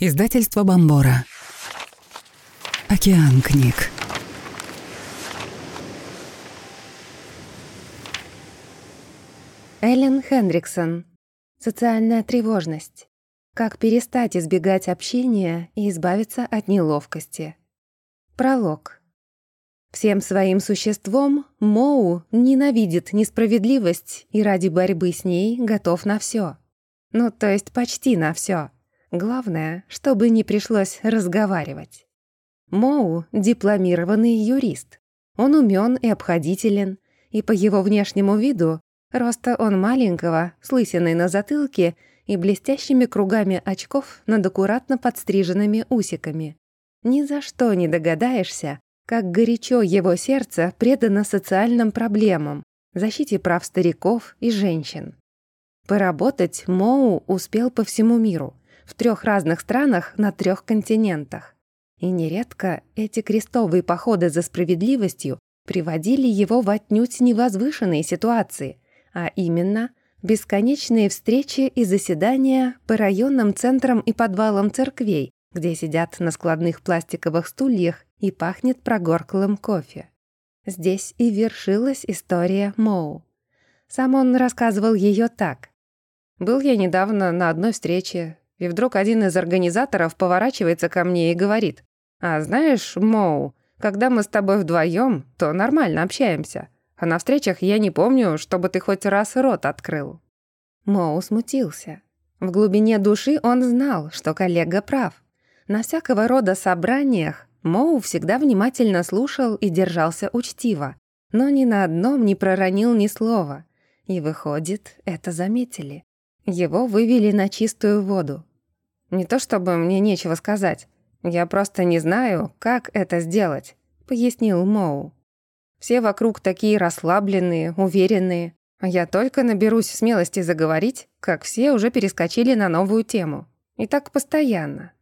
Издательство Бомбора. Океан книг. Эллен Хендриксон. Социальная тревожность. Как перестать избегать общения и избавиться от неловкости. Пролог. Всем своим существом Моу ненавидит несправедливость и ради борьбы с ней готов на все. Ну, то есть почти на все. Главное, чтобы не пришлось разговаривать. Моу — дипломированный юрист. Он умен и обходителен, и по его внешнему виду роста он маленького, с лысиной на затылке и блестящими кругами очков над аккуратно подстриженными усиками. Ни за что не догадаешься, как горячо его сердце предано социальным проблемам, защите прав стариков и женщин. Поработать Моу успел по всему миру — в трех разных странах на трех континентах. И нередко эти крестовые походы за справедливостью приводили его в отнюдь невозвышенные ситуации, а именно бесконечные встречи и заседания по районным центрам и подвалам церквей, где сидят на складных пластиковых стульях и пахнет прогорклым кофе. Здесь и вершилась история Моу. Сам он рассказывал ее так. «Был я недавно на одной встрече, и вдруг один из организаторов поворачивается ко мне и говорит, «А знаешь, Моу, когда мы с тобой вдвоем, то нормально общаемся, а на встречах я не помню, чтобы ты хоть раз рот открыл». Моу смутился. В глубине души он знал, что коллега прав. На всякого рода собраниях Моу всегда внимательно слушал и держался учтиво, но ни на одном не проронил ни слова. И выходит, это заметили. Его вывели на чистую воду. Не то чтобы мне нечего сказать. Я просто не знаю, как это сделать», — пояснил Моу. «Все вокруг такие расслабленные, уверенные, я только наберусь смелости заговорить, как все уже перескочили на новую тему. И так постоянно».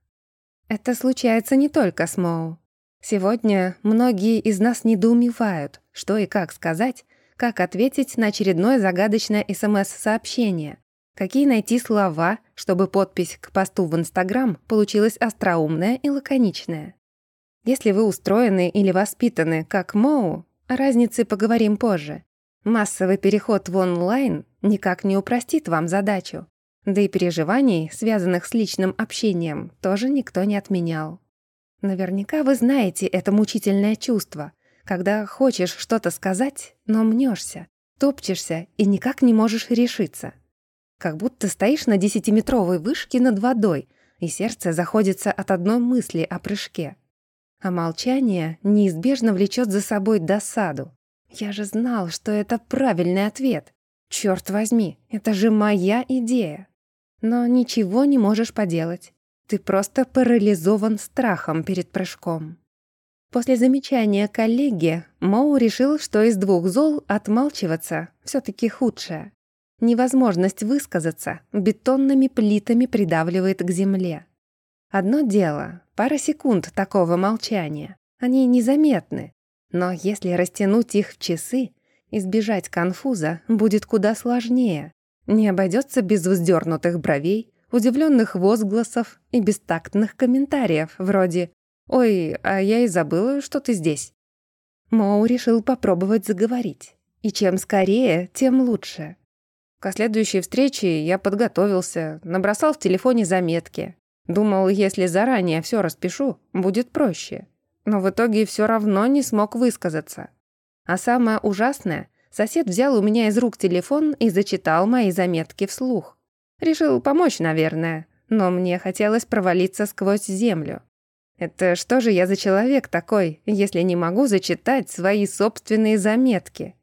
Это случается не только с Моу. Сегодня многие из нас недоумевают, что и как сказать, как ответить на очередное загадочное СМС-сообщение, Какие найти слова, чтобы подпись к посту в Инстаграм получилась остроумная и лаконичная? Если вы устроены или воспитаны, как Моу, о разнице поговорим позже. Массовый переход в онлайн никак не упростит вам задачу. Да и переживаний, связанных с личным общением, тоже никто не отменял. Наверняка вы знаете это мучительное чувство, когда хочешь что-то сказать, но мнешься, топчешься и никак не можешь решиться. Как будто стоишь на десятиметровой вышке над водой, и сердце заходится от одной мысли о прыжке. А молчание неизбежно влечет за собой досаду. Я же знал, что это правильный ответ. Черт возьми, это же моя идея. Но ничего не можешь поделать. Ты просто парализован страхом перед прыжком. После замечания коллеги Моу решил, что из двух зол отмалчиваться все таки худшее. Невозможность высказаться бетонными плитами придавливает к земле. Одно дело, пара секунд такого молчания. Они незаметны. Но если растянуть их в часы, избежать конфуза будет куда сложнее. Не обойдется без вздернутых бровей, удивленных возгласов и бестактных комментариев вроде «Ой, а я и забыла, что ты здесь». Моу решил попробовать заговорить. И чем скорее, тем лучше. К следующей встрече я подготовился, набросал в телефоне заметки. Думал, если заранее все распишу, будет проще. Но в итоге все равно не смог высказаться. А самое ужасное, сосед взял у меня из рук телефон и зачитал мои заметки вслух. Решил помочь, наверное, но мне хотелось провалиться сквозь землю. Это что же я за человек такой, если не могу зачитать свои собственные заметки?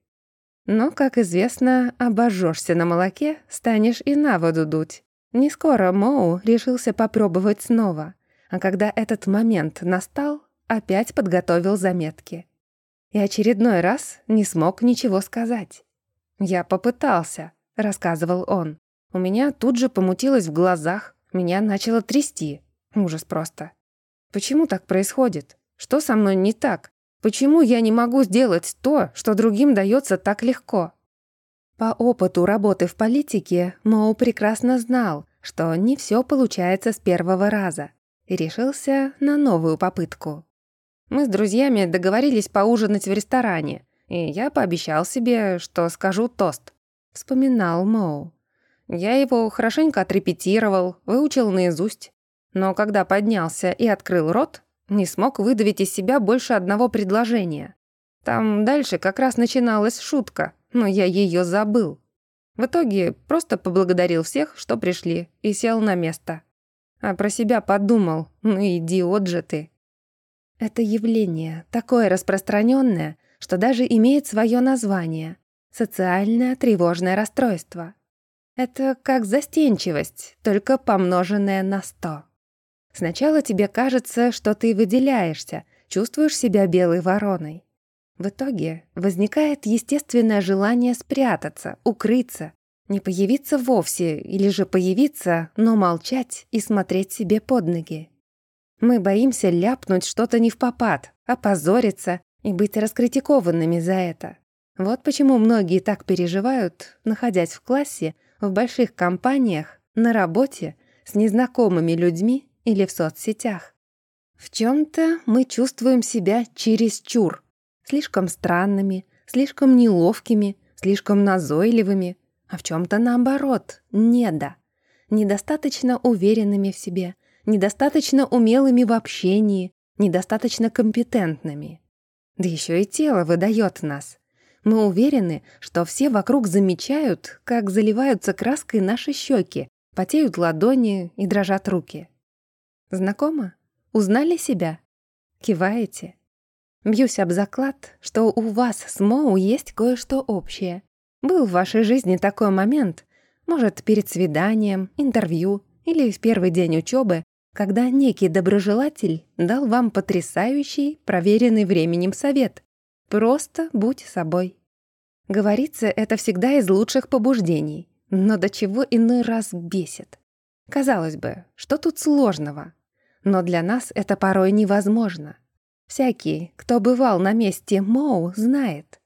Но, как известно, обожжешься на молоке, станешь и на воду дуть. Не скоро Моу решился попробовать снова, а когда этот момент настал, опять подготовил заметки. И очередной раз не смог ничего сказать. «Я попытался», — рассказывал он. «У меня тут же помутилось в глазах, меня начало трясти. Ужас просто. Почему так происходит? Что со мной не так? Почему я не могу сделать то, что другим дается так легко? По опыту работы в политике Моу прекрасно знал, что не все получается с первого раза. и решился на новую попытку. Мы с друзьями договорились поужинать в ресторане, и я пообещал себе, что скажу тост. Вспоминал Моу. Я его хорошенько отрепетировал, выучил наизусть. Но когда поднялся и открыл рот, не смог выдавить из себя больше одного предложения. Там дальше как раз начиналась шутка, но я ее забыл. В итоге просто поблагодарил всех, что пришли, и сел на место. А про себя подумал, ну идиот же ты. Это явление такое распространенное, что даже имеет свое название — социальное тревожное расстройство. Это как застенчивость, только помноженная на сто. Сначала тебе кажется, что ты выделяешься, чувствуешь себя белой вороной. В итоге возникает естественное желание спрятаться, укрыться, не появиться вовсе или же появиться, но молчать и смотреть себе под ноги. Мы боимся ляпнуть что-то не в попад, опозориться и быть раскритикованными за это. Вот почему многие так переживают, находясь в классе, в больших компаниях, на работе, с незнакомыми людьми или в соцсетях. В чем-то мы чувствуем себя чересчур, слишком странными, слишком неловкими, слишком назойливыми, а в чем-то наоборот, недо, недостаточно уверенными в себе, недостаточно умелыми в общении, недостаточно компетентными. Да еще и тело выдает нас. Мы уверены, что все вокруг замечают, как заливаются краской наши щеки, потеют ладони и дрожат руки. Знакомо? Узнали себя? Киваете? Бьюсь об заклад, что у вас с Моу есть кое-что общее. Был в вашей жизни такой момент, может, перед свиданием, интервью или в первый день учебы, когда некий доброжелатель дал вам потрясающий, проверенный временем совет. Просто будь собой. Говорится это всегда из лучших побуждений, но до чего иной раз бесит. Казалось бы, что тут сложного? Но для нас это порой невозможно. Всякий, кто бывал на месте Моу, знает.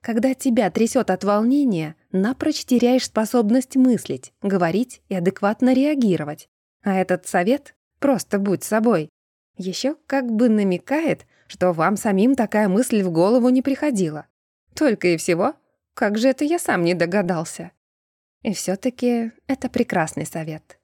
Когда тебя трясет от волнения, напрочь теряешь способность мыслить, говорить и адекватно реагировать. А этот совет — просто будь собой. Еще как бы намекает, что вам самим такая мысль в голову не приходила. Только и всего, как же это я сам не догадался. И все таки это прекрасный совет.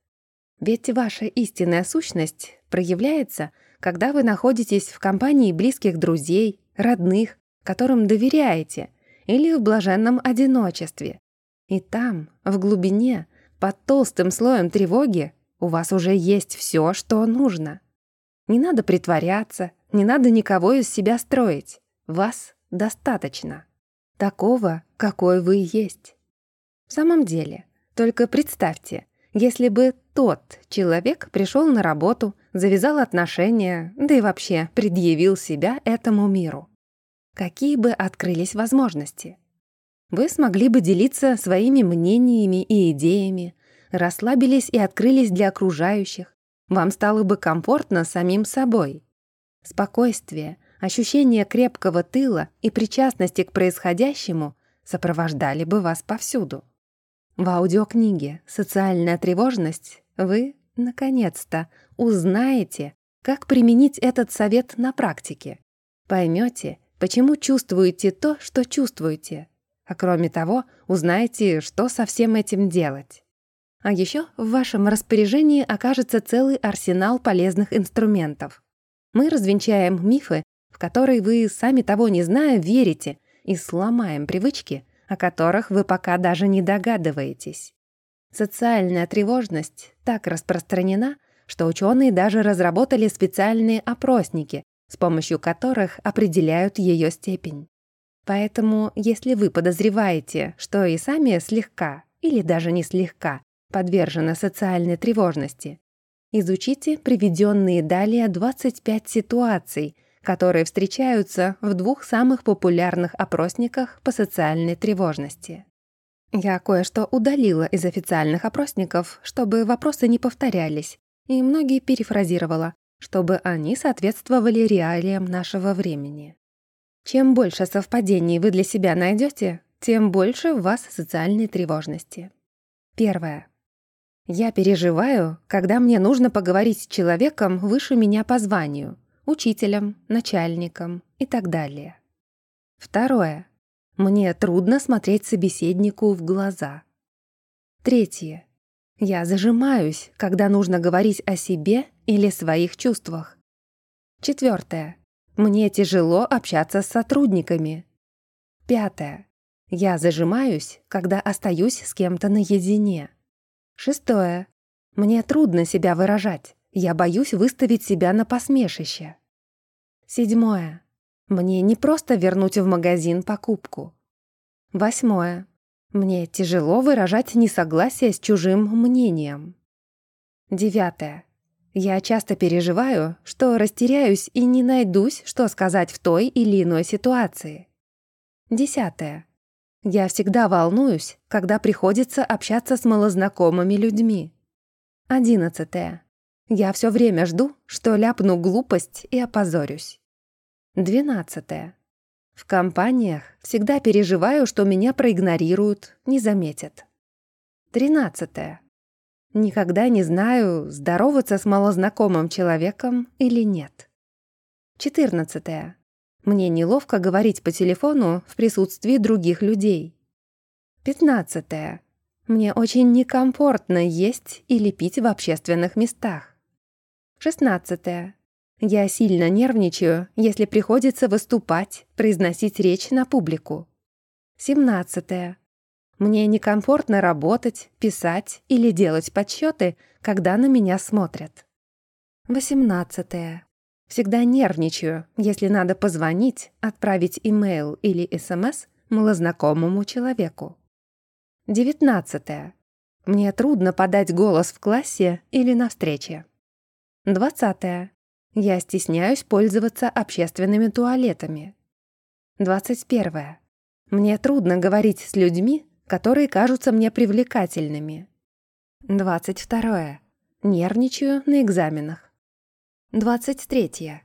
Ведь ваша истинная сущность проявляется, когда вы находитесь в компании близких друзей, родных, которым доверяете, или в блаженном одиночестве. И там, в глубине, под толстым слоем тревоги, у вас уже есть все, что нужно. Не надо притворяться, не надо никого из себя строить. Вас достаточно. Такого, какой вы есть. В самом деле, только представьте, если бы тот человек пришел на работу, завязал отношения, да и вообще предъявил себя этому миру. Какие бы открылись возможности? Вы смогли бы делиться своими мнениями и идеями, расслабились и открылись для окружающих. Вам стало бы комфортно самим собой. Спокойствие, ощущение крепкого тыла и причастности к происходящему сопровождали бы вас повсюду. В аудиокниге «Социальная тревожность» вы, наконец-то, узнаете, как применить этот совет на практике. Поймете, почему чувствуете то, что чувствуете. А кроме того, узнаете, что со всем этим делать. А еще в вашем распоряжении окажется целый арсенал полезных инструментов. Мы развенчаем мифы, в которые вы, сами того не зная, верите, и сломаем привычки, о которых вы пока даже не догадываетесь. Социальная тревожность так распространена, что ученые даже разработали специальные опросники, с помощью которых определяют ее степень. Поэтому, если вы подозреваете, что и сами слегка, или даже не слегка, подвержены социальной тревожности, изучите приведенные далее 25 ситуаций, которые встречаются в двух самых популярных опросниках по социальной тревожности. Я кое-что удалила из официальных опросников, чтобы вопросы не повторялись, и многие перефразировала, чтобы они соответствовали реалиям нашего времени. Чем больше совпадений вы для себя найдете, тем больше у вас социальной тревожности. Первое. Я переживаю, когда мне нужно поговорить с человеком выше меня по званию, учителем, начальником и так далее. Второе. Мне трудно смотреть собеседнику в глаза. Третье. Я зажимаюсь, когда нужно говорить о себе или своих чувствах. Четвертое. Мне тяжело общаться с сотрудниками. Пятое. Я зажимаюсь, когда остаюсь с кем-то наедине. Шестое. Мне трудно себя выражать. Я боюсь выставить себя на посмешище. Седьмое. Мне не просто вернуть в магазин покупку. Восьмое. Мне тяжело выражать несогласие с чужим мнением. Девятое. Я часто переживаю, что растеряюсь и не найдусь, что сказать в той или иной ситуации. Десятое. Я всегда волнуюсь, когда приходится общаться с малознакомыми людьми. Одиннадцатое. Я все время жду, что ляпну глупость и опозорюсь. Двенадцатое. В компаниях всегда переживаю, что меня проигнорируют, не заметят. Тринадцатое. Никогда не знаю, здороваться с малознакомым человеком или нет. Четырнадцатое. Мне неловко говорить по телефону в присутствии других людей. Пятнадцатое. Мне очень некомфортно есть или пить в общественных местах. Шестнадцатое. Я сильно нервничаю, если приходится выступать, произносить речь на публику. Семнадцатое. Мне некомфортно работать, писать или делать подсчеты, когда на меня смотрят. Восемнадцатое. Всегда нервничаю, если надо позвонить, отправить имейл или СМС малознакомому человеку. Девятнадцатое. Мне трудно подать голос в классе или на встрече. Двадцатое. Я стесняюсь пользоваться общественными туалетами. 21. Мне трудно говорить с людьми, которые кажутся мне привлекательными. 22. Нервничаю на экзаменах. 23.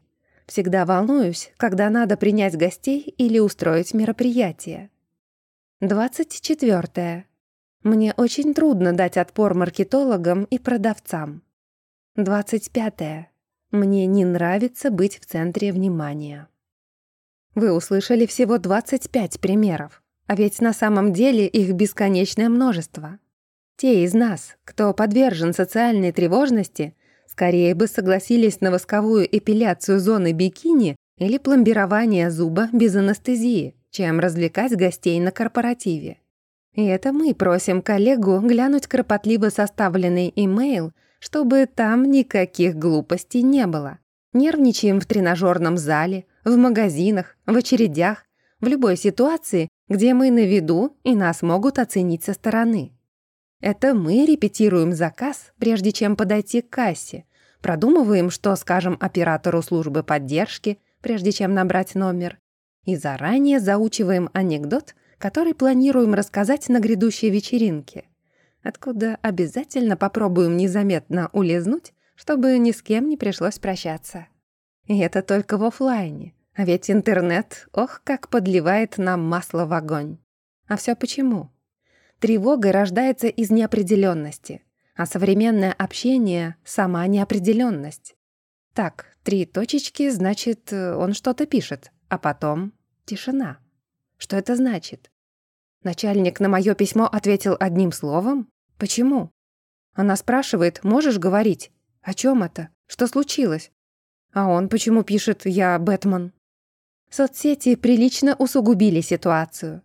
Всегда волнуюсь, когда надо принять гостей или устроить мероприятие. 24. Мне очень трудно дать отпор маркетологам и продавцам. 25. Мне не нравится быть в центре внимания. Вы услышали всего 25 примеров, а ведь на самом деле их бесконечное множество. Те из нас, кто подвержен социальной тревожности, скорее бы согласились на восковую эпиляцию зоны бикини или пломбирование зуба без анестезии, чем развлекать гостей на корпоративе. И это мы просим коллегу глянуть кропотливо составленный имейл, чтобы там никаких глупостей не было. Нервничаем в тренажерном зале, в магазинах, в очередях, в любой ситуации, где мы на виду и нас могут оценить со стороны. Это мы репетируем заказ, прежде чем подойти к кассе, продумываем, что скажем оператору службы поддержки, прежде чем набрать номер, и заранее заучиваем анекдот, который планируем рассказать на грядущей вечеринке, откуда обязательно попробуем незаметно улизнуть, чтобы ни с кем не пришлось прощаться. И это только в офлайне. А ведь интернет, ох, как подливает нам масло в огонь. А все почему? Тревога рождается из неопределенности, а современное общение — сама неопределенность. Так, три точечки, значит, он что-то пишет, а потом тишина. Что это значит? Начальник на мое письмо ответил одним словом? Почему? Она спрашивает, можешь говорить? О чем это? Что случилось? А он почему пишет «Я Бэтмен»? Соцсети прилично усугубили ситуацию.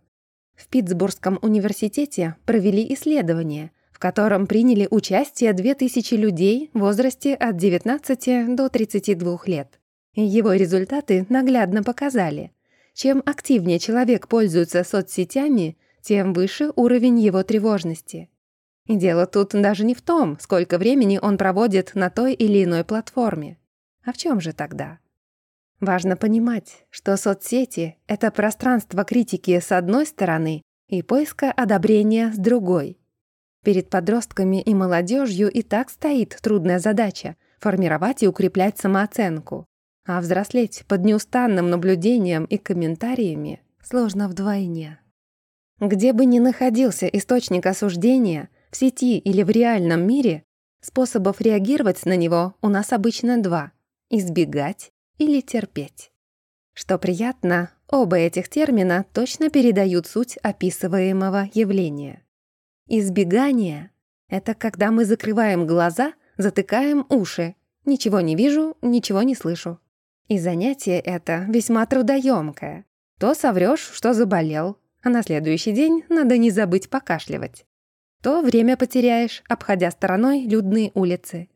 В Питтсбургском университете провели исследование, в котором приняли участие 2000 людей в возрасте от 19 до 32 лет. Его результаты наглядно показали. Чем активнее человек пользуется соцсетями, тем выше уровень его тревожности. Дело тут даже не в том, сколько времени он проводит на той или иной платформе. А в чем же тогда? Важно понимать, что соцсети — это пространство критики с одной стороны и поиска одобрения с другой. Перед подростками и молодежью и так стоит трудная задача — формировать и укреплять самооценку. А взрослеть под неустанным наблюдением и комментариями сложно вдвойне. Где бы ни находился источник осуждения — в сети или в реальном мире, способов реагировать на него у нас обычно два — избегать или терпеть. Что приятно, оба этих термина точно передают суть описываемого явления. Избегание — это когда мы закрываем глаза, затыкаем уши, ничего не вижу, ничего не слышу. И занятие это весьма трудоемкое. То соврёшь, что заболел, а на следующий день надо не забыть покашливать. То время потеряешь, обходя стороной людные улицы.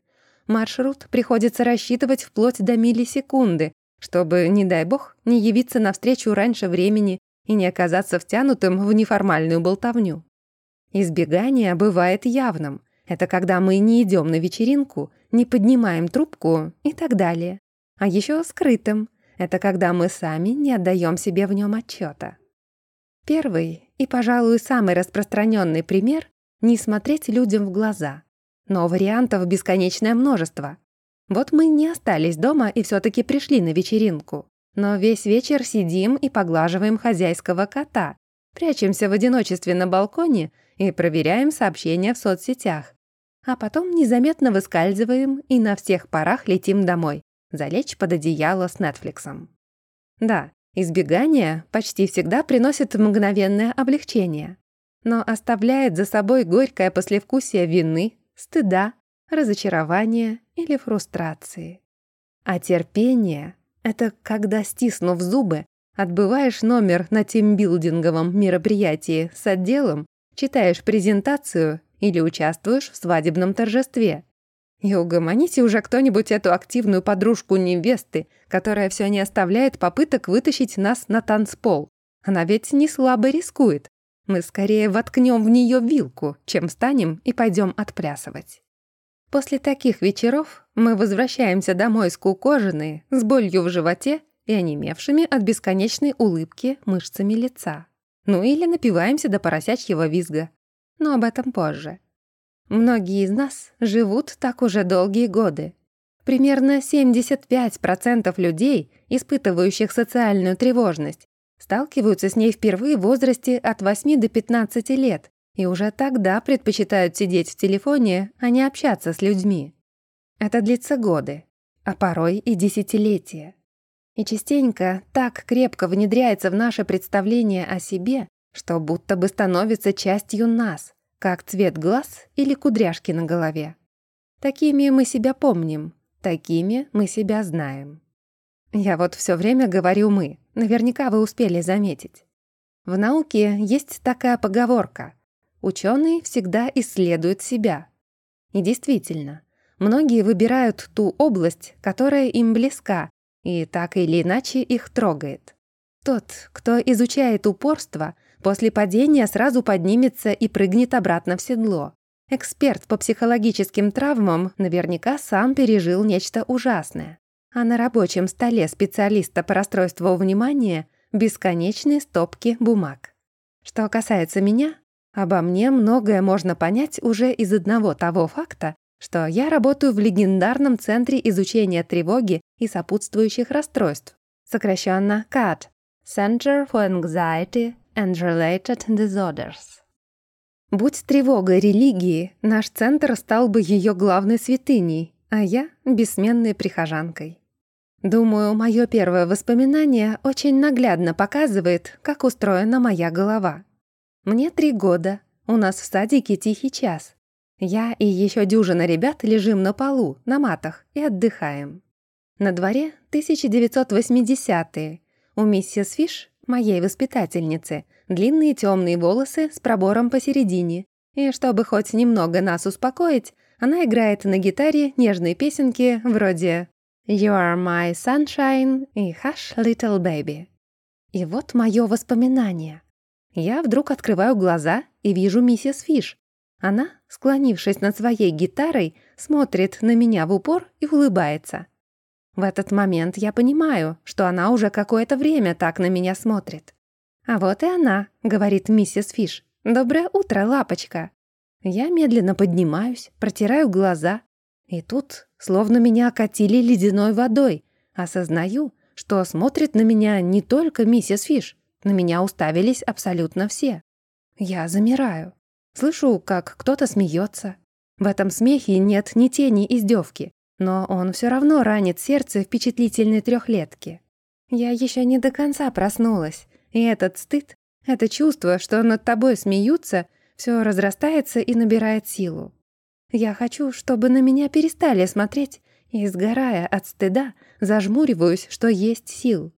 Маршрут приходится рассчитывать вплоть до миллисекунды, чтобы, не дай бог, не явиться навстречу раньше времени и не оказаться втянутым в неформальную болтовню. Избегание бывает явным. Это когда мы не идем на вечеринку, не поднимаем трубку и так далее. А еще скрытым. Это когда мы сами не отдаем себе в нем отчета. Первый и, пожалуй, самый распространенный пример — не смотреть людям в глаза. Но вариантов бесконечное множество. Вот мы не остались дома и все таки пришли на вечеринку. Но весь вечер сидим и поглаживаем хозяйского кота, прячемся в одиночестве на балконе и проверяем сообщения в соцсетях. А потом незаметно выскальзываем и на всех парах летим домой, залечь под одеяло с Нетфликсом. Да, избегание почти всегда приносит мгновенное облегчение, но оставляет за собой горькое послевкусие вины, стыда, разочарования или фрустрации. А терпение — это когда, стиснув зубы, отбываешь номер на тимбилдинговом мероприятии с отделом, читаешь презентацию или участвуешь в свадебном торжестве. И угомоните уже кто-нибудь эту активную подружку невесты, которая все не оставляет попыток вытащить нас на танцпол. Она ведь не слабо рискует. Мы скорее воткнем в нее вилку, чем встанем и пойдем отплясывать. После таких вечеров мы возвращаемся домой скукоженные, с болью в животе и онемевшими от бесконечной улыбки мышцами лица. Ну или напиваемся до поросячьего визга. Но об этом позже. Многие из нас живут так уже долгие годы. Примерно 75% людей, испытывающих социальную тревожность, сталкиваются с ней впервые в возрасте от 8 до 15 лет и уже тогда предпочитают сидеть в телефоне, а не общаться с людьми. Это длится годы, а порой и десятилетия. И частенько так крепко внедряется в наше представление о себе, что будто бы становится частью нас, как цвет глаз или кудряшки на голове. Такими мы себя помним, такими мы себя знаем. Я вот все время говорю «мы», наверняка вы успели заметить. В науке есть такая поговорка «ученый всегда исследует себя». И действительно, многие выбирают ту область, которая им близка, и так или иначе их трогает. Тот, кто изучает упорство — После падения сразу поднимется и прыгнет обратно в седло. Эксперт по психологическим травмам наверняка сам пережил нечто ужасное. А на рабочем столе специалиста по расстройству внимания бесконечные стопки бумаг. Что касается меня, обо мне многое можно понять уже из одного того факта, что я работаю в легендарном Центре изучения тревоги и сопутствующих расстройств, сокращенно CAT – Center for Anxiety and Related Disorders. Будь тревога религии, наш центр стал бы ее главной святыней, а я — бессменной прихожанкой. Думаю, мое первое воспоминание очень наглядно показывает, как устроена моя голова. Мне три года, у нас в садике тихий час. Я и еще дюжина ребят лежим на полу, на матах, и отдыхаем. На дворе 1980-е. У миссис Фиш моей воспитательницы, длинные темные волосы с пробором посередине. И чтобы хоть немного нас успокоить, она играет на гитаре нежные песенки вроде «You are my sunshine» и «Hush, little baby». И вот мое воспоминание. Я вдруг открываю глаза и вижу миссис Фиш. Она, склонившись над своей гитарой, смотрит на меня в упор и улыбается. В этот момент я понимаю, что она уже какое-то время так на меня смотрит. «А вот и она», — говорит миссис Фиш. «Доброе утро, лапочка». Я медленно поднимаюсь, протираю глаза. И тут, словно меня окатили ледяной водой, осознаю, что смотрит на меня не только миссис Фиш, на меня уставились абсолютно все. Я замираю. Слышу, как кто-то смеется. В этом смехе нет ни тени издевки, но он все равно ранит сердце впечатлительной трехлетки. Я еще не до конца проснулась, и этот стыд, это чувство, что над тобой смеются, все разрастается и набирает силу. Я хочу, чтобы на меня перестали смотреть, и, сгорая от стыда, зажмуриваюсь, что есть сил.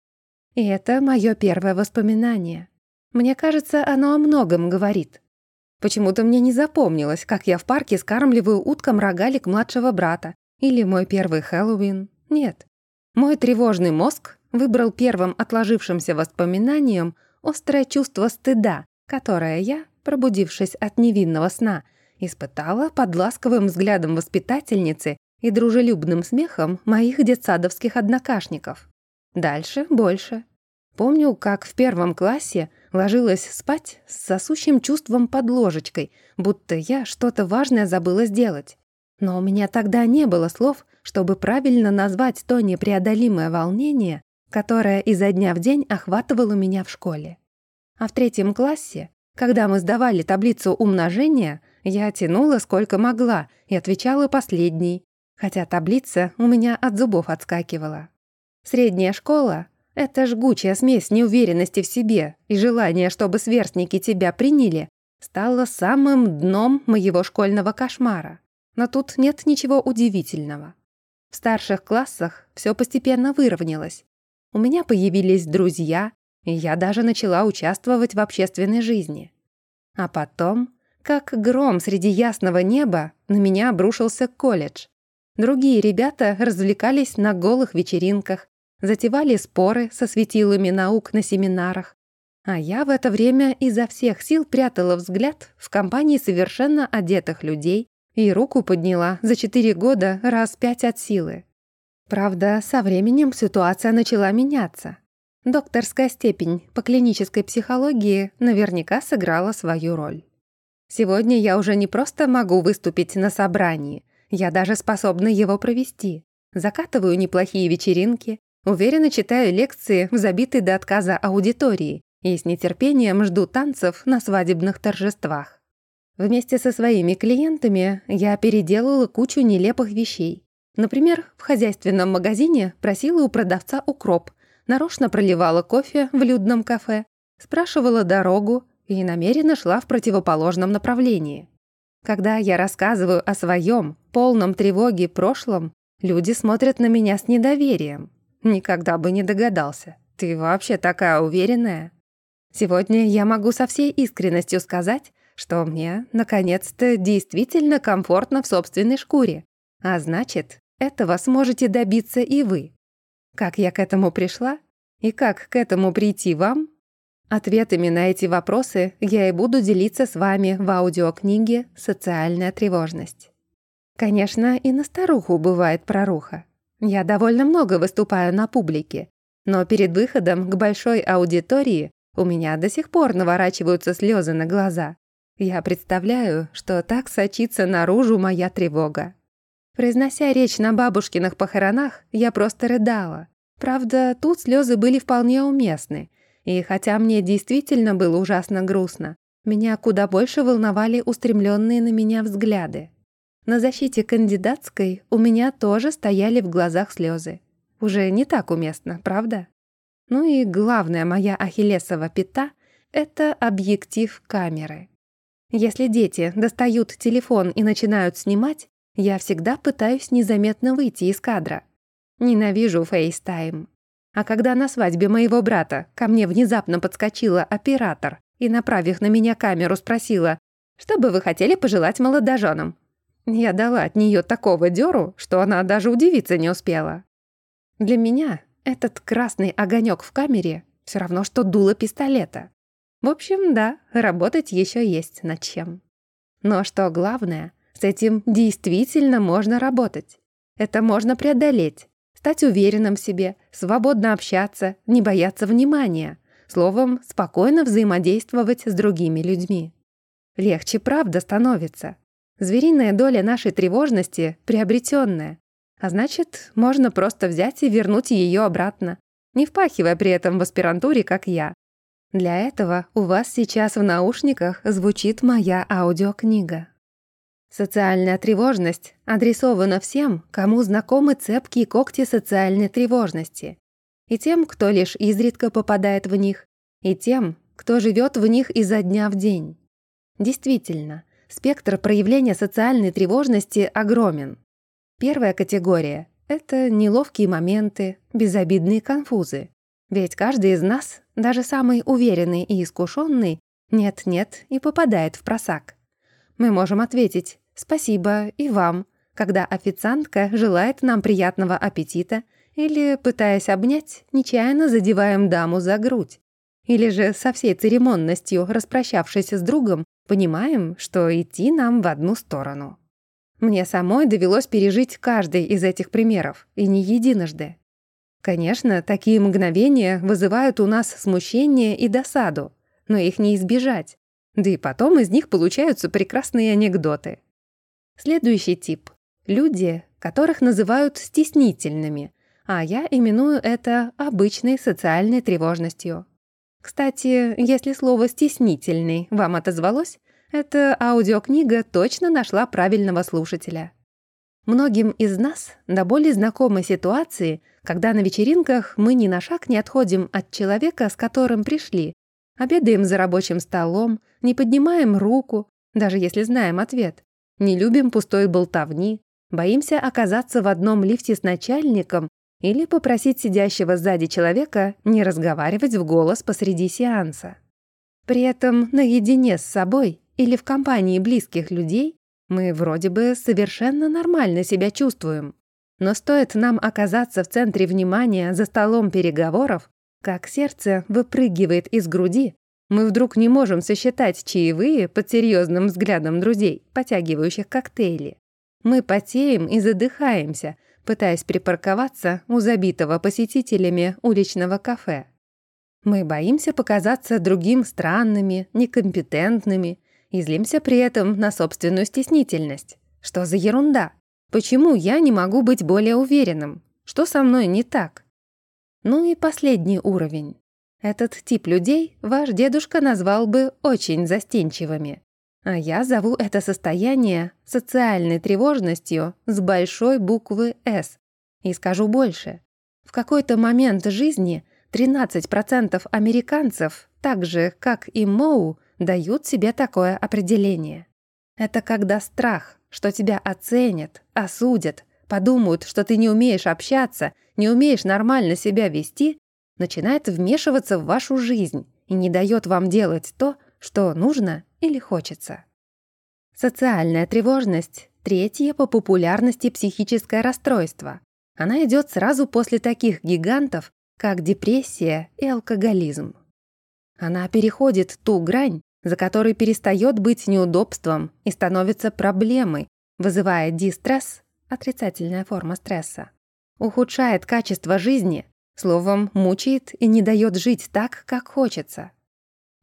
И это мое первое воспоминание. Мне кажется, оно о многом говорит. Почему-то мне не запомнилось, как я в парке скармливаю уткам рогалик младшего брата или мой первый Хэллоуин. Нет. Мой тревожный мозг выбрал первым отложившимся воспоминанием острое чувство стыда, которое я, пробудившись от невинного сна, испытала под ласковым взглядом воспитательницы и дружелюбным смехом моих детсадовских однокашников. Дальше больше. Помню, как в первом классе ложилась спать с сосущим чувством под ложечкой, будто я что-то важное забыла сделать. Но у меня тогда не было слов, чтобы правильно назвать то непреодолимое волнение, которое изо дня в день охватывало меня в школе. А в третьем классе, когда мы сдавали таблицу умножения, я тянула сколько могла и отвечала последней, хотя таблица у меня от зубов отскакивала. Средняя школа — это жгучая смесь неуверенности в себе и желания, чтобы сверстники тебя приняли, стала самым дном моего школьного кошмара. Но тут нет ничего удивительного. В старших классах все постепенно выровнялось. У меня появились друзья, и я даже начала участвовать в общественной жизни. А потом, как гром среди ясного неба, на меня обрушился колледж. Другие ребята развлекались на голых вечеринках, затевали споры со светилами наук на семинарах. А я в это время изо всех сил прятала взгляд в компании совершенно одетых людей и руку подняла за четыре года раз пять от силы. Правда, со временем ситуация начала меняться. Докторская степень по клинической психологии наверняка сыграла свою роль. Сегодня я уже не просто могу выступить на собрании, я даже способна его провести. Закатываю неплохие вечеринки, уверенно читаю лекции в забитой до отказа аудитории и с нетерпением жду танцев на свадебных торжествах. Вместе со своими клиентами я переделала кучу нелепых вещей. Например, в хозяйственном магазине просила у продавца укроп, нарочно проливала кофе в людном кафе, спрашивала дорогу и намеренно шла в противоположном направлении. Когда я рассказываю о своем, полном тревоги прошлом, люди смотрят на меня с недоверием. Никогда бы не догадался. Ты вообще такая уверенная? Сегодня я могу со всей искренностью сказать, что мне, наконец-то, действительно комфортно в собственной шкуре. А значит, этого сможете добиться и вы. Как я к этому пришла? И как к этому прийти вам? Ответами на эти вопросы я и буду делиться с вами в аудиокниге «Социальная тревожность». Конечно, и на старуху бывает проруха. Я довольно много выступаю на публике, но перед выходом к большой аудитории у меня до сих пор наворачиваются слезы на глаза. Я представляю, что так сочится наружу моя тревога. Произнося речь на бабушкиных похоронах, я просто рыдала. Правда, тут слезы были вполне уместны, и хотя мне действительно было ужасно грустно, меня куда больше волновали устремленные на меня взгляды. На защите кандидатской у меня тоже стояли в глазах слезы. Уже не так уместно, правда? Ну и главная моя ахиллесова пята — это объектив камеры. Если дети достают телефон и начинают снимать, я всегда пытаюсь незаметно выйти из кадра. Ненавижу FaceTime. А когда на свадьбе моего брата ко мне внезапно подскочила оператор и, направив на меня камеру, спросила, «Что бы вы хотели пожелать молодоженам?» Я дала от нее такого дёру, что она даже удивиться не успела. Для меня этот красный огонек в камере все равно, что дуло пистолета. В общем, да, работать еще есть над чем. Но что главное, с этим действительно можно работать. Это можно преодолеть стать уверенным в себе, свободно общаться, не бояться внимания, словом, спокойно взаимодействовать с другими людьми. Легче правда становится. Звериная доля нашей тревожности приобретенная, а значит, можно просто взять и вернуть ее обратно, не впахивая при этом в аспирантуре, как я. Для этого у вас сейчас в наушниках звучит моя аудиокнига. Социальная тревожность адресована всем, кому знакомы цепкие когти социальной тревожности, и тем, кто лишь изредка попадает в них, и тем, кто живет в них изо дня в день. Действительно, спектр проявления социальной тревожности огромен. Первая категория — это неловкие моменты, безобидные конфузы. Ведь каждый из нас, даже самый уверенный и искушенный, нет-нет и попадает в просак. Мы можем ответить «спасибо» и «вам», когда официантка желает нам приятного аппетита или, пытаясь обнять, нечаянно задеваем даму за грудь. Или же со всей церемонностью, распрощавшись с другом, понимаем, что идти нам в одну сторону. Мне самой довелось пережить каждый из этих примеров, и не единожды. Конечно, такие мгновения вызывают у нас смущение и досаду, но их не избежать. Да и потом из них получаются прекрасные анекдоты. Следующий тип — люди, которых называют стеснительными, а я именую это обычной социальной тревожностью. Кстати, если слово «стеснительный» вам отозвалось, эта аудиокнига точно нашла правильного слушателя. Многим из нас до более знакомы ситуации, когда на вечеринках мы ни на шаг не отходим от человека, с которым пришли, обедаем за рабочим столом, не поднимаем руку, даже если знаем ответ, не любим пустой болтовни, боимся оказаться в одном лифте с начальником или попросить сидящего сзади человека не разговаривать в голос посреди сеанса. При этом наедине с собой или в компании близких людей мы вроде бы совершенно нормально себя чувствуем. Но стоит нам оказаться в центре внимания за столом переговоров, как сердце выпрыгивает из груди, мы вдруг не можем сосчитать чаевые под серьезным взглядом друзей, потягивающих коктейли. Мы потеем и задыхаемся, пытаясь припарковаться у забитого посетителями уличного кафе. Мы боимся показаться другим странными, некомпетентными и злимся при этом на собственную стеснительность. Что за ерунда? Почему я не могу быть более уверенным? Что со мной не так? Ну и последний уровень. Этот тип людей ваш дедушка назвал бы очень застенчивыми. А я зову это состояние социальной тревожностью с большой буквы «С». И скажу больше. В какой-то момент жизни 13% американцев, так же, как и Моу, дают себе такое определение. Это когда страх, что тебя оценят, осудят, подумают, что ты не умеешь общаться, не умеешь нормально себя вести, начинает вмешиваться в вашу жизнь и не дает вам делать то, что нужно или хочется. Социальная тревожность – третье по популярности психическое расстройство. Она идет сразу после таких гигантов, как депрессия и алкоголизм. Она переходит ту грань, за которой перестает быть неудобством и становится проблемой, вызывая дистресс – отрицательная форма стресса, ухудшает качество жизни, словом, мучает и не дает жить так, как хочется.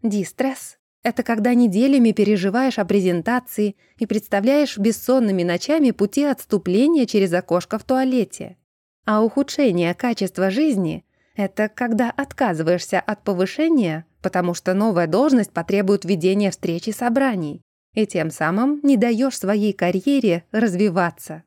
Дистресс — это когда неделями переживаешь о презентации и представляешь бессонными ночами пути отступления через окошко в туалете. А ухудшение качества жизни — это когда отказываешься от повышения, потому что новая должность потребует ведения встреч и собраний, и тем самым не даешь своей карьере развиваться.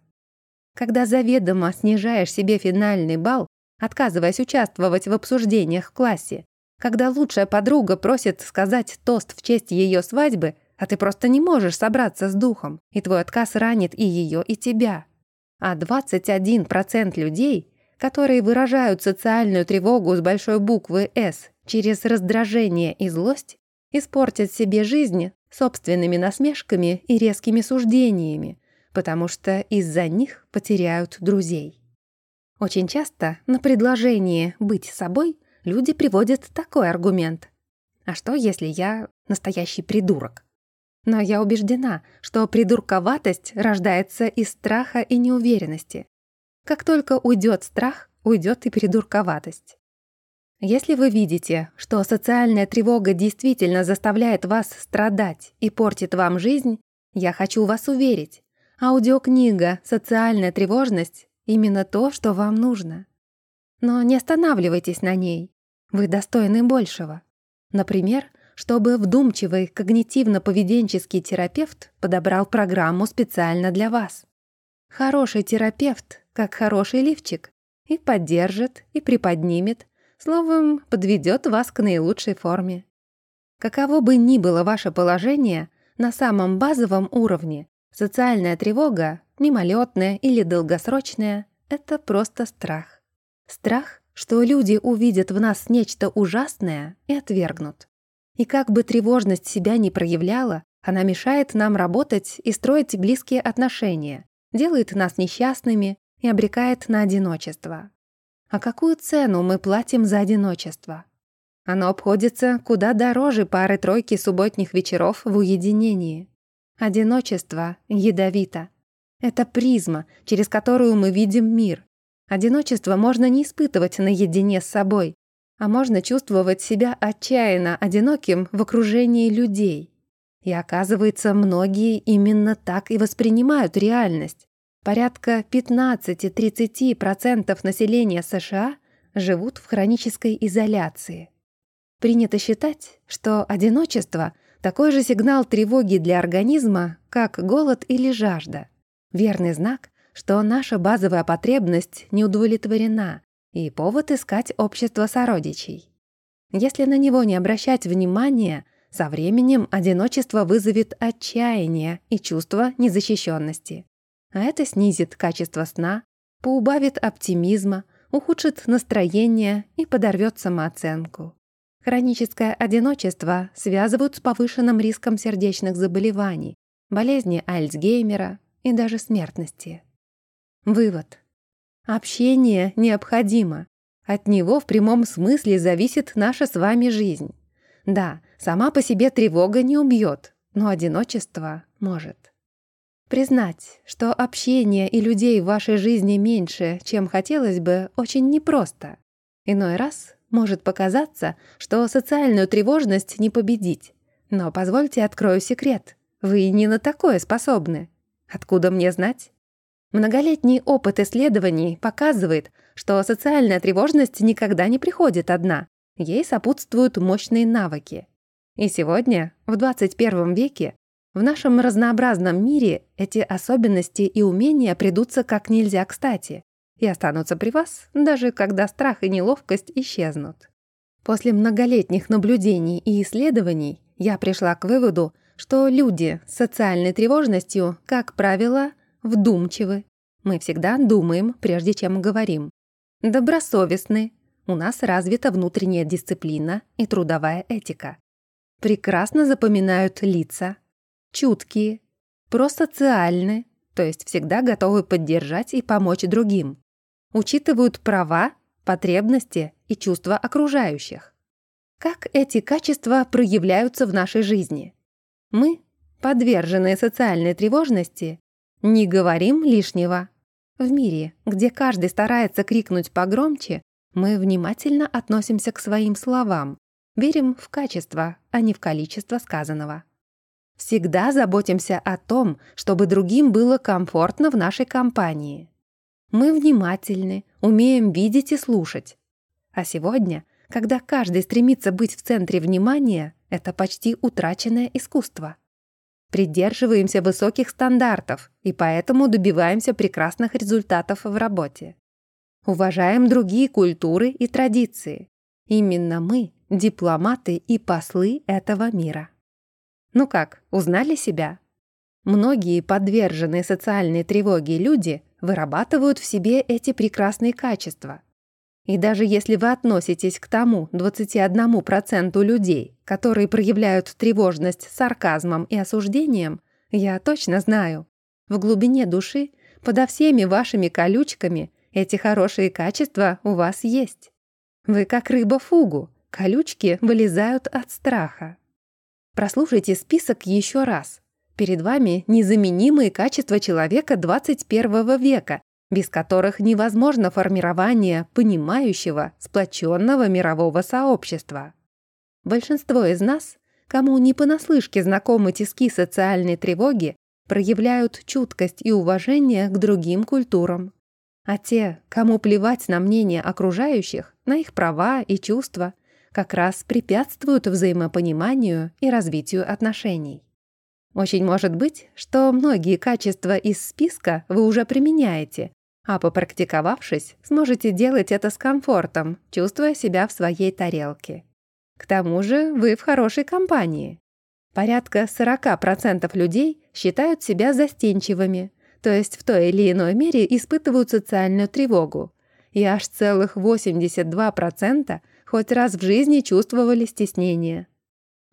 Когда заведомо снижаешь себе финальный балл, отказываясь участвовать в обсуждениях в классе, когда лучшая подруга просит сказать тост в честь ее свадьбы, а ты просто не можешь собраться с духом, и твой отказ ранит и ее, и тебя. А 21% людей, которые выражают социальную тревогу с большой буквы «С» через раздражение и злость, испортят себе жизнь собственными насмешками и резкими суждениями, потому что из-за них потеряют друзей. Очень часто на предложение «быть собой» люди приводят такой аргумент. А что, если я настоящий придурок? Но я убеждена, что придурковатость рождается из страха и неуверенности. Как только уйдет страх, уйдет и придурковатость. Если вы видите, что социальная тревога действительно заставляет вас страдать и портит вам жизнь, я хочу вас уверить. Аудиокнига «Социальная тревожность» — именно то, что вам нужно. Но не останавливайтесь на ней. Вы достойны большего. Например, чтобы вдумчивый когнитивно-поведенческий терапевт подобрал программу специально для вас. Хороший терапевт, как хороший лифчик, и поддержит, и приподнимет, словом, подведет вас к наилучшей форме. Каково бы ни было ваше положение, на самом базовом уровне социальная тревога, мимолетная или долгосрочная, это просто страх. Страх, что люди увидят в нас нечто ужасное и отвергнут. И как бы тревожность себя не проявляла, она мешает нам работать и строить близкие отношения, делает нас несчастными и обрекает на одиночество. А какую цену мы платим за одиночество? Оно обходится куда дороже пары-тройки субботних вечеров в уединении. Одиночество ядовито. Это призма, через которую мы видим мир. Одиночество можно не испытывать наедине с собой, а можно чувствовать себя отчаянно одиноким в окружении людей. И оказывается, многие именно так и воспринимают реальность. Порядка 15-30% населения США живут в хронической изоляции. Принято считать, что одиночество — такой же сигнал тревоги для организма, как голод или жажда. Верный знак, что наша базовая потребность не удовлетворена и повод искать общество сородичей. Если на него не обращать внимания, со временем одиночество вызовет отчаяние и чувство незащищенности. А это снизит качество сна, поубавит оптимизма, ухудшит настроение и подорвет самооценку. Хроническое одиночество связывают с повышенным риском сердечных заболеваний, болезни Альцгеймера и даже смертности. Вывод. Общение необходимо. От него в прямом смысле зависит наша с вами жизнь. Да, сама по себе тревога не убьет, но одиночество может. Признать, что общения и людей в вашей жизни меньше, чем хотелось бы, очень непросто. Иной раз может показаться, что социальную тревожность не победить. Но позвольте открою секрет. Вы не на такое способны. Откуда мне знать? Многолетний опыт исследований показывает, что социальная тревожность никогда не приходит одна. Ей сопутствуют мощные навыки. И сегодня, в 21 веке, в нашем разнообразном мире эти особенности и умения придутся как нельзя кстати и останутся при вас, даже когда страх и неловкость исчезнут. После многолетних наблюдений и исследований я пришла к выводу, что люди с социальной тревожностью, как правило, вдумчивы. Мы всегда думаем, прежде чем говорим. Добросовестны. У нас развита внутренняя дисциплина и трудовая этика. Прекрасно запоминают лица. Чуткие. Просоциальны, то есть всегда готовы поддержать и помочь другим учитывают права, потребности и чувства окружающих. Как эти качества проявляются в нашей жизни? Мы, подверженные социальной тревожности, не говорим лишнего. В мире, где каждый старается крикнуть погромче, мы внимательно относимся к своим словам, верим в качество, а не в количество сказанного. Всегда заботимся о том, чтобы другим было комфортно в нашей компании. Мы внимательны, умеем видеть и слушать. А сегодня, когда каждый стремится быть в центре внимания, это почти утраченное искусство. Придерживаемся высоких стандартов и поэтому добиваемся прекрасных результатов в работе. Уважаем другие культуры и традиции. Именно мы – дипломаты и послы этого мира. Ну как, узнали себя? Многие подверженные социальной тревоге люди вырабатывают в себе эти прекрасные качества. И даже если вы относитесь к тому 21% людей, которые проявляют тревожность сарказмом и осуждением, я точно знаю, в глубине души, подо всеми вашими колючками, эти хорошие качества у вас есть. Вы как рыба фугу, колючки вылезают от страха. Прослушайте список еще раз, Перед вами незаменимые качества человека 21 века, без которых невозможно формирование понимающего, сплоченного мирового сообщества. Большинство из нас, кому не понаслышке знакомы тиски социальной тревоги, проявляют чуткость и уважение к другим культурам. А те, кому плевать на мнение окружающих, на их права и чувства, как раз препятствуют взаимопониманию и развитию отношений. Очень может быть, что многие качества из списка вы уже применяете, а попрактиковавшись, сможете делать это с комфортом, чувствуя себя в своей тарелке. К тому же вы в хорошей компании. Порядка 40% людей считают себя застенчивыми, то есть в той или иной мере испытывают социальную тревогу. И аж целых 82% хоть раз в жизни чувствовали стеснение.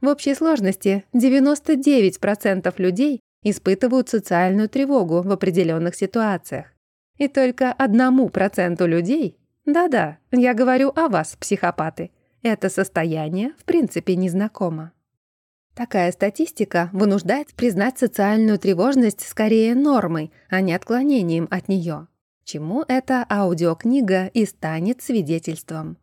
В общей сложности 99% людей испытывают социальную тревогу в определенных ситуациях. И только одному проценту людей, да-да, я говорю о вас, психопаты, это состояние в принципе незнакомо. Такая статистика вынуждает признать социальную тревожность скорее нормой, а не отклонением от нее, чему эта аудиокнига и станет свидетельством.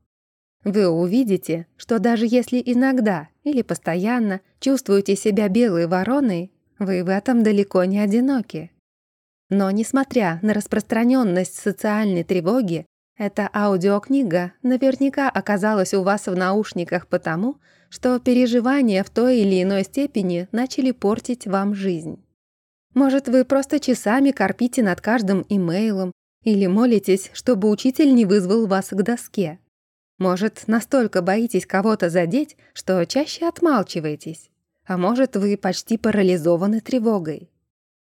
Вы увидите, что даже если иногда или постоянно чувствуете себя белой вороной, вы в этом далеко не одиноки. Но несмотря на распространенность социальной тревоги, эта аудиокнига наверняка оказалась у вас в наушниках потому, что переживания в той или иной степени начали портить вам жизнь. Может, вы просто часами корпите над каждым имейлом или молитесь, чтобы учитель не вызвал вас к доске. Может, настолько боитесь кого-то задеть, что чаще отмалчиваетесь. А может, вы почти парализованы тревогой.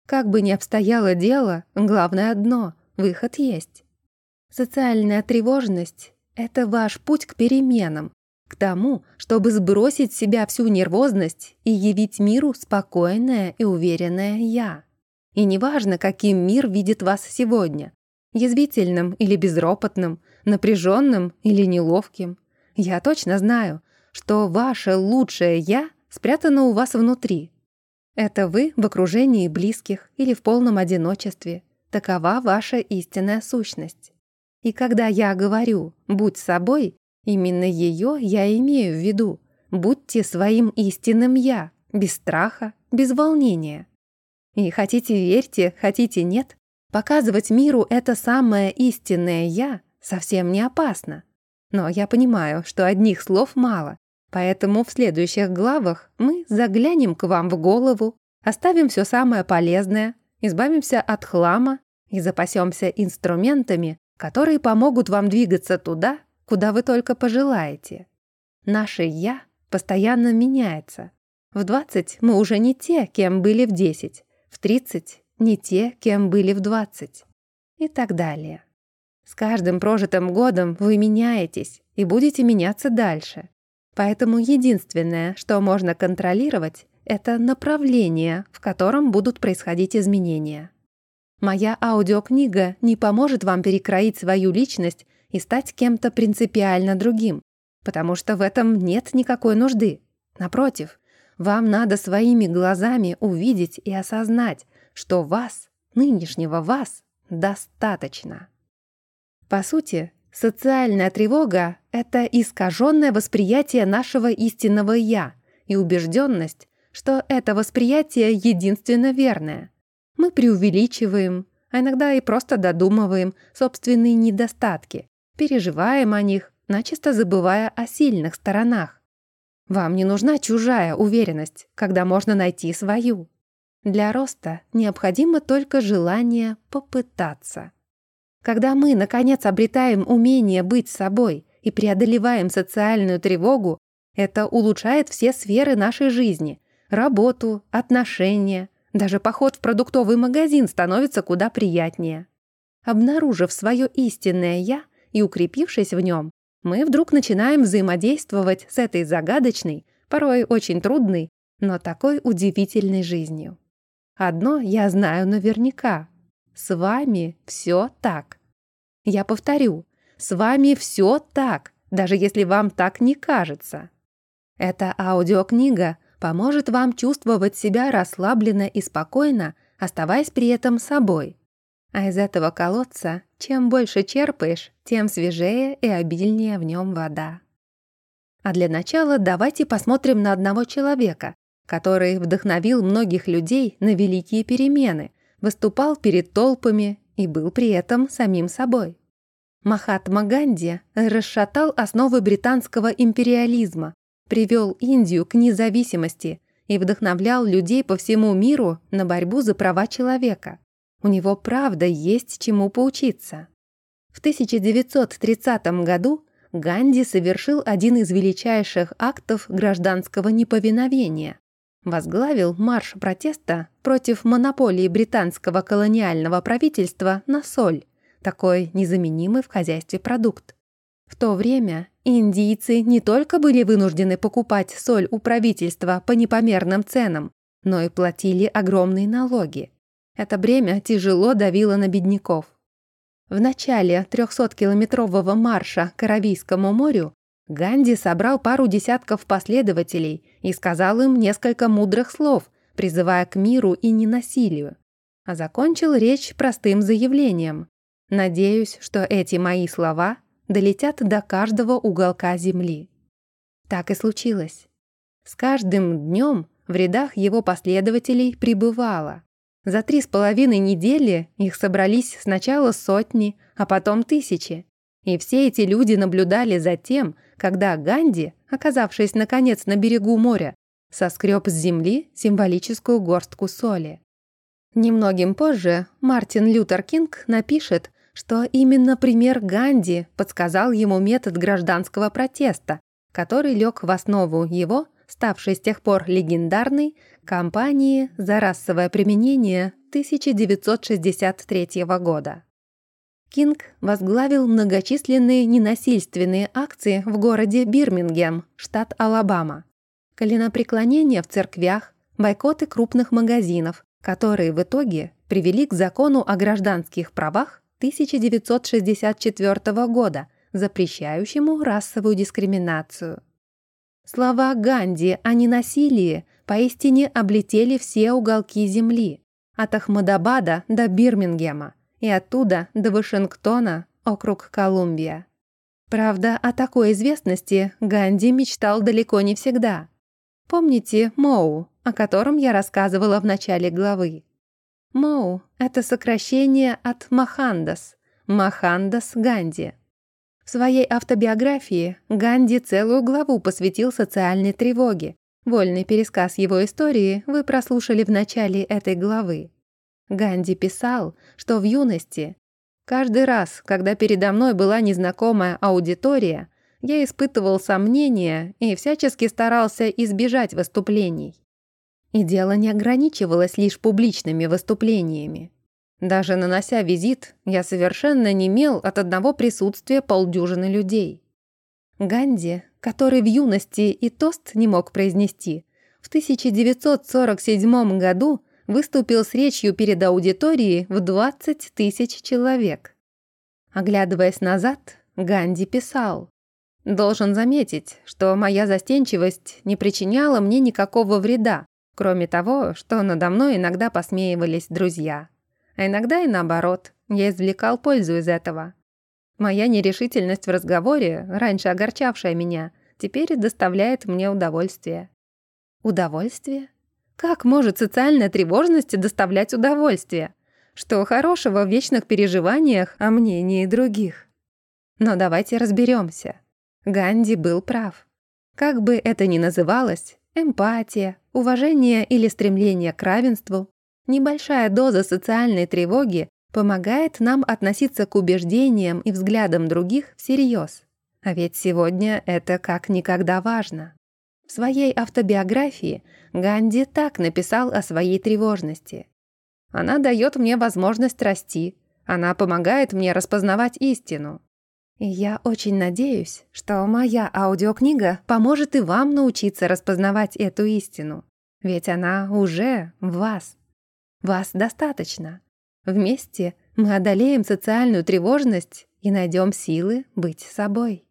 Как бы ни обстояло дело, главное одно — выход есть. Социальная тревожность — это ваш путь к переменам, к тому, чтобы сбросить с себя всю нервозность и явить миру спокойное и уверенное «я». И неважно, каким мир видит вас сегодня — язвительным или безропотным, напряженным или неловким. Я точно знаю, что ваше лучшее «я» спрятано у вас внутри — это вы в окружении близких или в полном одиночестве. Такова ваша истинная сущность. И когда я говорю «будь собой», именно ее я имею в виду. Будьте своим истинным «я», без страха, без волнения. И хотите верьте, хотите нет, показывать миру это самое истинное «я» совсем не опасно. Но я понимаю, что одних слов мало, Поэтому в следующих главах мы заглянем к вам в голову, оставим все самое полезное, избавимся от хлама и запасемся инструментами, которые помогут вам двигаться туда, куда вы только пожелаете. Наше «я» постоянно меняется. В 20 мы уже не те, кем были в 10, в 30 не те, кем были в 20 и так далее. С каждым прожитым годом вы меняетесь и будете меняться дальше. Поэтому единственное, что можно контролировать, это направление, в котором будут происходить изменения. Моя аудиокнига не поможет вам перекроить свою личность и стать кем-то принципиально другим, потому что в этом нет никакой нужды. Напротив, вам надо своими глазами увидеть и осознать, что вас, нынешнего вас, достаточно. По сути, Социальная тревога — это искаженное восприятие нашего истинного «я» и убежденность, что это восприятие единственно верное. Мы преувеличиваем, а иногда и просто додумываем собственные недостатки, переживаем о них, начисто забывая о сильных сторонах. Вам не нужна чужая уверенность, когда можно найти свою. Для роста необходимо только желание попытаться. Когда мы, наконец, обретаем умение быть собой и преодолеваем социальную тревогу, это улучшает все сферы нашей жизни – работу, отношения, даже поход в продуктовый магазин становится куда приятнее. Обнаружив свое истинное «я» и укрепившись в нем, мы вдруг начинаем взаимодействовать с этой загадочной, порой очень трудной, но такой удивительной жизнью. Одно я знаю наверняка. С вами все так. Я повторю, с вами все так, даже если вам так не кажется. Эта аудиокнига поможет вам чувствовать себя расслабленно и спокойно, оставаясь при этом собой. А из этого колодца чем больше черпаешь, тем свежее и обильнее в нем вода. А для начала давайте посмотрим на одного человека, который вдохновил многих людей на великие перемены, выступал перед толпами и был при этом самим собой. Махатма Ганди расшатал основы британского империализма, привел Индию к независимости и вдохновлял людей по всему миру на борьбу за права человека. У него правда есть чему поучиться. В 1930 году Ганди совершил один из величайших актов гражданского неповиновения. Возглавил марш протеста против монополии британского колониального правительства на соль, такой незаменимый в хозяйстве продукт. В то время индийцы не только были вынуждены покупать соль у правительства по непомерным ценам, но и платили огромные налоги. Это бремя тяжело давило на бедняков. В начале 300-километрового марша к Аравийскому морю Ганди собрал пару десятков последователей и сказал им несколько мудрых слов, призывая к миру и ненасилию. А закончил речь простым заявлением. «Надеюсь, что эти мои слова долетят до каждого уголка земли». Так и случилось. С каждым днем в рядах его последователей прибывало. За три с половиной недели их собрались сначала сотни, а потом тысячи. И все эти люди наблюдали за тем, когда Ганди, оказавшись наконец на берегу моря, соскреб с земли символическую горстку соли. Немногим позже Мартин Лютер Кинг напишет, что именно пример Ганди подсказал ему метод гражданского протеста, который лег в основу его ставшей с тех пор легендарной, кампании за расовое применение 1963 года. Кинг возглавил многочисленные ненасильственные акции в городе Бирмингем, штат Алабама. Коленопреклонения в церквях, бойкоты крупных магазинов, которые в итоге привели к закону о гражданских правах 1964 года, запрещающему расовую дискриминацию. Слова Ганди о ненасилии поистине облетели все уголки земли, от Ахмадабада до Бирмингема и оттуда до Вашингтона, округ Колумбия. Правда, о такой известности Ганди мечтал далеко не всегда. Помните Моу, о котором я рассказывала в начале главы? Моу — это сокращение от Махандас, Махандас Ганди. В своей автобиографии Ганди целую главу посвятил социальной тревоге. Вольный пересказ его истории вы прослушали в начале этой главы. Ганди писал, что в юности каждый раз, когда передо мной была незнакомая аудитория, я испытывал сомнения и всячески старался избежать выступлений. И дело не ограничивалось лишь публичными выступлениями. Даже нанося визит, я совершенно не имел от одного присутствия полдюжины людей. Ганди, который в юности и тост не мог произнести, в 1947 году выступил с речью перед аудиторией в 20 тысяч человек. Оглядываясь назад, Ганди писал, «Должен заметить, что моя застенчивость не причиняла мне никакого вреда, кроме того, что надо мной иногда посмеивались друзья». А иногда и наоборот, я извлекал пользу из этого. Моя нерешительность в разговоре, раньше огорчавшая меня, теперь доставляет мне удовольствие. Удовольствие? Как может социальная тревожность доставлять удовольствие? Что хорошего в вечных переживаниях о мнении других? Но давайте разберемся. Ганди был прав. Как бы это ни называлось, эмпатия, уважение или стремление к равенству, Небольшая доза социальной тревоги помогает нам относиться к убеждениям и взглядам других всерьез. А ведь сегодня это как никогда важно. В своей автобиографии Ганди так написал о своей тревожности. «Она дает мне возможность расти, она помогает мне распознавать истину». И я очень надеюсь, что моя аудиокнига поможет и вам научиться распознавать эту истину, ведь она уже в вас. Вас достаточно. Вместе мы одолеем социальную тревожность и найдем силы быть собой.